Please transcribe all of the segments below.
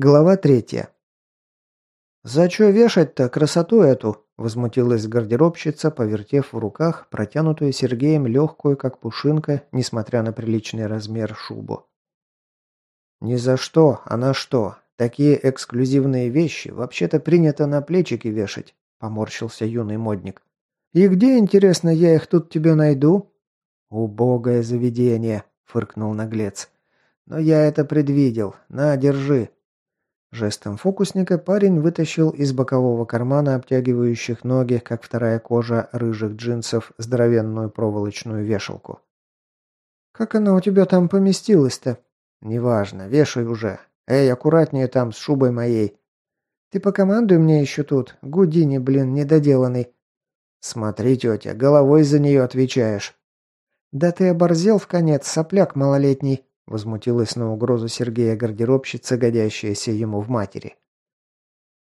Глава третья. «За чё вешать-то красоту эту?» – возмутилась гардеробщица, повертев в руках протянутую Сергеем легкую, как пушинка, несмотря на приличный размер, шубу. «Ни за что, а на что? Такие эксклюзивные вещи вообще-то принято на плечики вешать», – поморщился юный модник. «И где, интересно, я их тут тебе найду?» «Убогое заведение», – фыркнул наглец. «Но я это предвидел. На, держи». Жестом фокусника парень вытащил из бокового кармана обтягивающих ноги, как вторая кожа рыжих джинсов, здоровенную проволочную вешалку. «Как она у тебя там поместилась-то?» «Неважно, вешай уже. Эй, аккуратнее там с шубой моей». «Ты покомандуй мне еще тут, Гудини, блин, недоделанный». «Смотри, тетя, головой за нее отвечаешь». «Да ты оборзел в конец, сопляк малолетний». Возмутилась на угрозу Сергея гардеробщица, годящаяся ему в матери.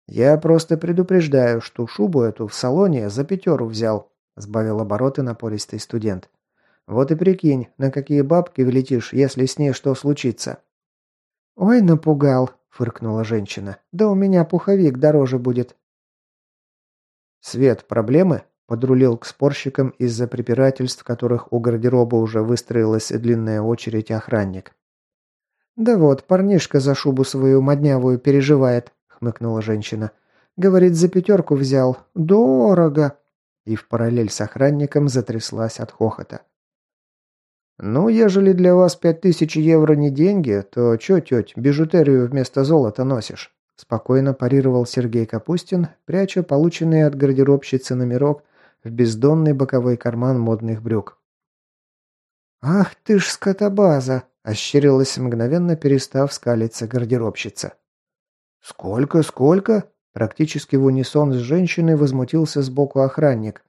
«Я просто предупреждаю, что шубу эту в салоне за пятеру взял», сбавил обороты напористый студент. «Вот и прикинь, на какие бабки влетишь, если с ней что случится». «Ой, напугал», — фыркнула женщина. «Да у меня пуховик дороже будет». «Свет, проблемы?» Подрулил к спорщикам из-за препирательств, которых у гардероба уже выстроилась длинная очередь охранник. «Да вот, парнишка за шубу свою моднявую переживает», — хмыкнула женщина. «Говорит, за пятерку взял. Дорого!» И в параллель с охранником затряслась от хохота. «Ну, ежели для вас пять тысяч евро не деньги, то чё, тёть, бижутерию вместо золота носишь?» Спокойно парировал Сергей Капустин, пряча полученный от гардеробщицы номерок в бездонный боковой карман модных брюк. «Ах ты ж скотобаза!» – ощерилась мгновенно, перестав скалиться гардеробщица. «Сколько, сколько?» – практически в унисон с женщиной возмутился сбоку охранник.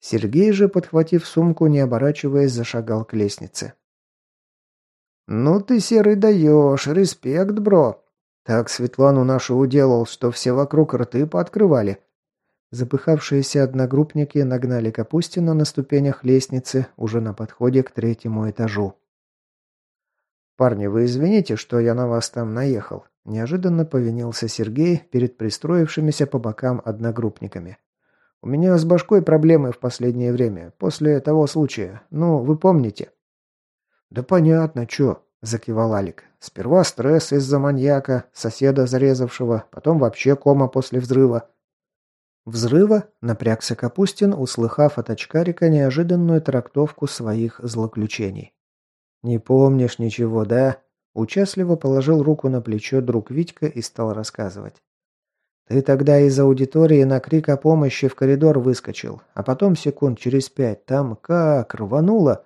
Сергей же, подхватив сумку, не оборачиваясь, зашагал к лестнице. «Ну ты, Серый, даешь, респект, бро!» Так Светлану нашу уделал, что все вокруг рты пооткрывали. Запыхавшиеся одногруппники нагнали Капустина на ступенях лестницы, уже на подходе к третьему этажу. «Парни, вы извините, что я на вас там наехал», – неожиданно повинился Сергей перед пристроившимися по бокам одногруппниками. «У меня с башкой проблемы в последнее время, после того случая. Ну, вы помните?» «Да понятно, чё», – закивал Алик. «Сперва стресс из-за маньяка, соседа зарезавшего, потом вообще кома после взрыва. Взрыва напрягся Капустин, услыхав от очкарика неожиданную трактовку своих злоключений. «Не помнишь ничего, да?» Участливо положил руку на плечо друг Витька и стал рассказывать. «Ты тогда из аудитории на крик о помощи в коридор выскочил, а потом секунд через пять там как рвануло.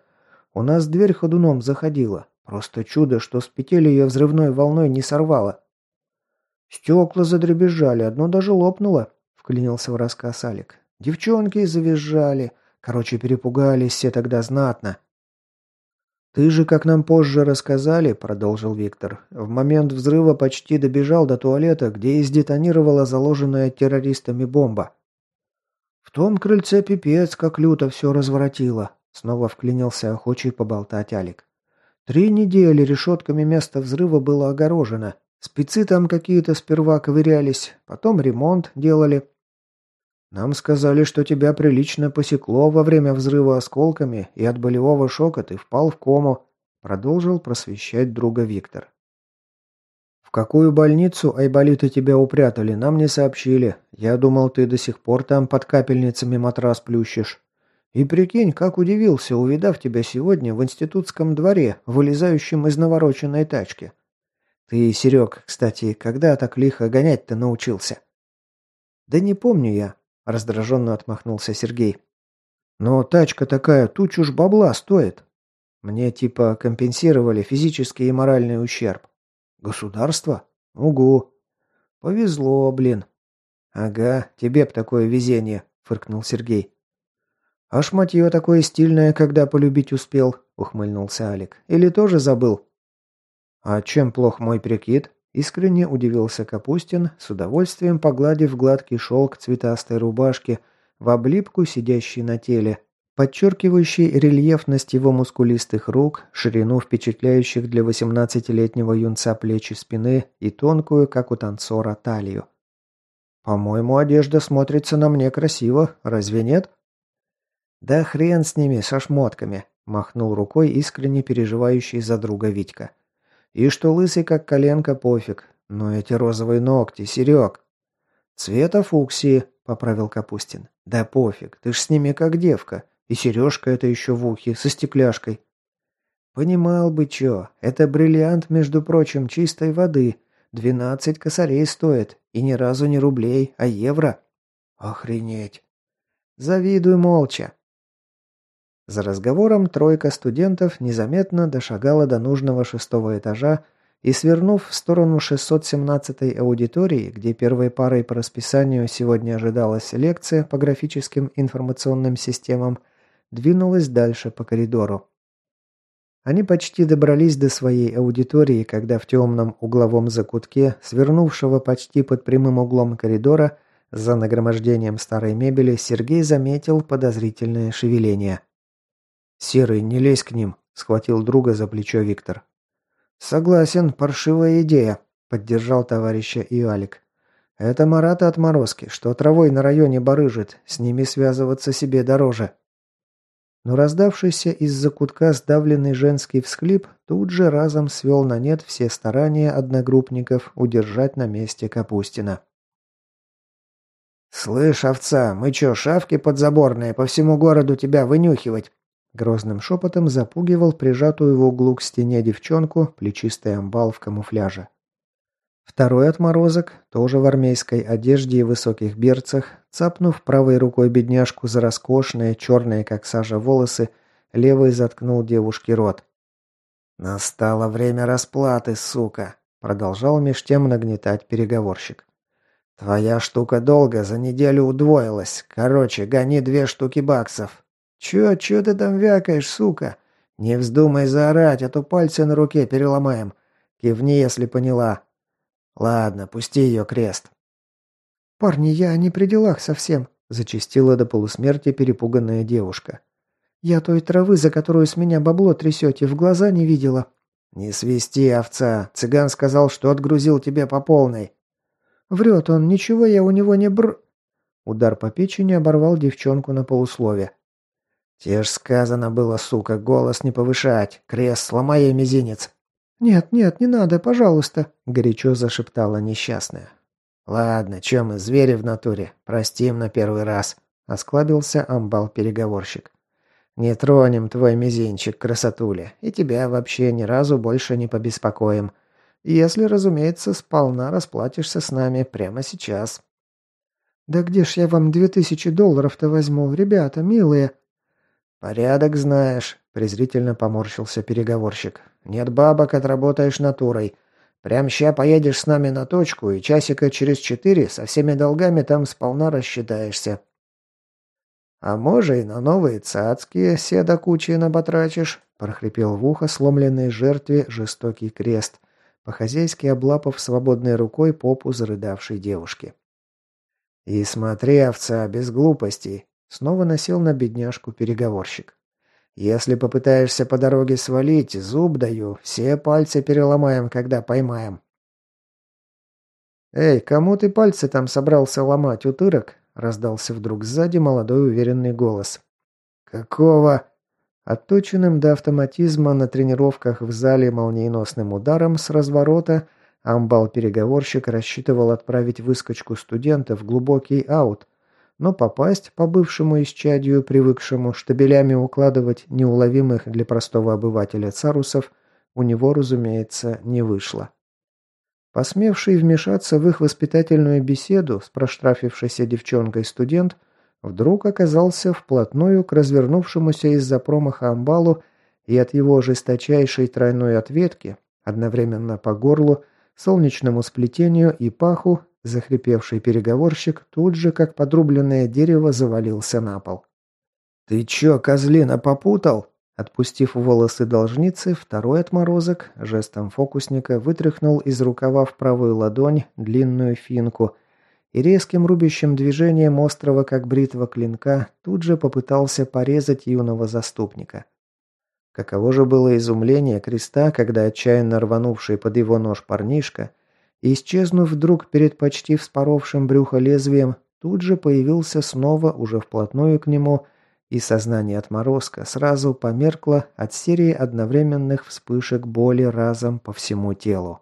У нас дверь ходуном заходила. Просто чудо, что с петель ее взрывной волной не сорвало. Стекла задребезжали, одно даже лопнуло вклинился в рассказ Алик. «Девчонки завизжали. Короче, перепугались все тогда знатно». «Ты же, как нам позже рассказали, — продолжил Виктор, — в момент взрыва почти добежал до туалета, где и сдетонировала заложенная террористами бомба. В том крыльце пипец, как люто все разворотило», — снова вклинился охочий поболтать Алик. «Три недели решетками место взрыва было огорожено. Спецы там какие-то сперва ковырялись, потом ремонт делали, нам сказали, что тебя прилично посекло во время взрыва осколками, и от болевого шока ты впал в кому», — продолжил просвещать друга Виктор. «В какую больницу айболиты тебя упрятали, нам не сообщили. Я думал, ты до сих пор там под капельницами матрас плющишь. И прикинь, как удивился, увидав тебя сегодня в институтском дворе, вылезающем из навороченной тачки. Ты, Серег, кстати, когда так лихо гонять-то научился?» «Да не помню я», Раздраженно отмахнулся Сергей. «Но тачка такая, тучу ж бабла стоит. Мне типа компенсировали физический и моральный ущерб. Государство? Угу. Повезло, блин. Ага, тебе б такое везение, фыркнул Сергей. А шматье такое стильное, когда полюбить успел, ухмыльнулся Алик. Или тоже забыл? А чем плох мой прикид? Искренне удивился Капустин, с удовольствием погладив гладкий шелк цветастой рубашки в облипку, сидящей на теле, подчеркивающий рельефность его мускулистых рук, ширину впечатляющих для 18-летнего юнца плечи спины и тонкую, как у танцора, талию. «По-моему, одежда смотрится на мне красиво, разве нет?» «Да хрен с ними, со шмотками», – махнул рукой искренне переживающий за друга Витька. «И что лысый, как коленка, пофиг. Но эти розовые ногти, Серег!» «Цвета фуксии», – поправил Капустин. «Да пофиг, ты ж с ними как девка. И сережка это еще в ухе, со стекляшкой». «Понимал бы чё. Это бриллиант, между прочим, чистой воды. Двенадцать косарей стоит. И ни разу не рублей, а евро». «Охренеть!» «Завидуй молча». За разговором тройка студентов незаметно дошагала до нужного шестого этажа и, свернув в сторону 617-й аудитории, где первой парой по расписанию сегодня ожидалась лекция по графическим информационным системам, двинулась дальше по коридору. Они почти добрались до своей аудитории, когда в темном угловом закутке, свернувшего почти под прямым углом коридора, за нагромождением старой мебели, Сергей заметил подозрительное шевеление. «Серый, не лезь к ним», — схватил друга за плечо Виктор. «Согласен, паршивая идея», — поддержал товарища и Алик. «Это Марата отморозки, что травой на районе барыжит, с ними связываться себе дороже». Но раздавшийся из-за кутка сдавленный женский всхлип тут же разом свел на нет все старания одногруппников удержать на месте Капустина. «Слышь, овца, мы чё, шавки подзаборные по всему городу тебя вынюхивать?» Грозным шепотом запугивал прижатую в углу к стене девчонку плечистый амбал в камуфляже. Второй отморозок, тоже в армейской одежде и высоких берцах, цапнув правой рукой бедняжку за роскошные, черные как сажа волосы, левой заткнул девушке рот. «Настало время расплаты, сука!» — продолжал меж тем нагнетать переговорщик. «Твоя штука долго, за неделю удвоилась. Короче, гони две штуки баксов. «Чё, чё ты там вякаешь, сука? Не вздумай заорать, а то пальцы на руке переломаем. Кивни, если поняла. Ладно, пусти её крест». «Парни, я не при делах совсем», – зачастила до полусмерти перепуганная девушка. «Я той травы, за которую с меня бабло трясете, в глаза не видела». «Не свисти, овца. Цыган сказал, что отгрузил тебе по полной». «Врет он. Ничего я у него не бр...» Удар по печени оборвал девчонку на полуслове. «Те ж сказано было, сука, голос не повышать. Крест, сломай ей мизинец». «Нет, нет, не надо, пожалуйста», — горячо зашептала несчастная. «Ладно, чё мы, звери в натуре. Простим на первый раз», — осклабился амбал-переговорщик. «Не тронем твой мизинчик, красотуля, и тебя вообще ни разу больше не побеспокоим. Если, разумеется, сполна расплатишься с нами прямо сейчас». «Да где ж я вам две тысячи долларов-то возьму, ребята, милые?» «Порядок знаешь», – презрительно поморщился переговорщик. «Нет бабок, отработаешь натурой. Прям ща поедешь с нами на точку, и часика через четыре со всеми долгами там сполна рассчитаешься». «А може и на новые цацкие седа кучи набатрачишь», – прохрипел в ухо сломленной жертве жестокий крест, по-хозяйски облапав свободной рукой попу зарыдавшей девушки. «И смотри, овца, без глупостей. Снова насел на бедняжку переговорщик. «Если попытаешься по дороге свалить, зуб даю, все пальцы переломаем, когда поймаем». «Эй, кому ты пальцы там собрался ломать, утырок?» – раздался вдруг сзади молодой уверенный голос. «Какого?» Отточенным до автоматизма на тренировках в зале молниеносным ударом с разворота амбал-переговорщик рассчитывал отправить выскочку студента в глубокий аут, но попасть по бывшему исчадию, привыкшему штабелями укладывать неуловимых для простого обывателя царусов, у него, разумеется, не вышло. Посмевший вмешаться в их воспитательную беседу с проштрафившейся девчонкой студент вдруг оказался вплотную к развернувшемуся из-за промаха амбалу и от его жесточайшей тройной ответки, одновременно по горлу, солнечному сплетению и паху Захрипевший переговорщик тут же, как подрубленное дерево, завалился на пол. «Ты чё, козлина, попутал?» Отпустив волосы должницы, второй отморозок жестом фокусника вытряхнул из рукава в правую ладонь длинную финку и резким рубящим движением острого, как бритва клинка, тут же попытался порезать юного заступника. Каково же было изумление креста, когда отчаянно рванувший под его нож парнишка, исчезнув вдруг перед почти вспоровшим брюхо лезвием, тут же появился снова уже вплотную к нему, и сознание отморозка сразу померкло от серии одновременных вспышек боли разом по всему телу.